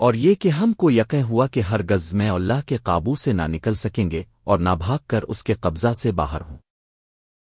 اور یہ کہ ہم کو یقہ ہوا کہ ہر گز میں اللہ کے قابو سے نہ نکل سکیں گے اور نہ بھاگ کر اس کے قبضہ سے باہر ہوں۔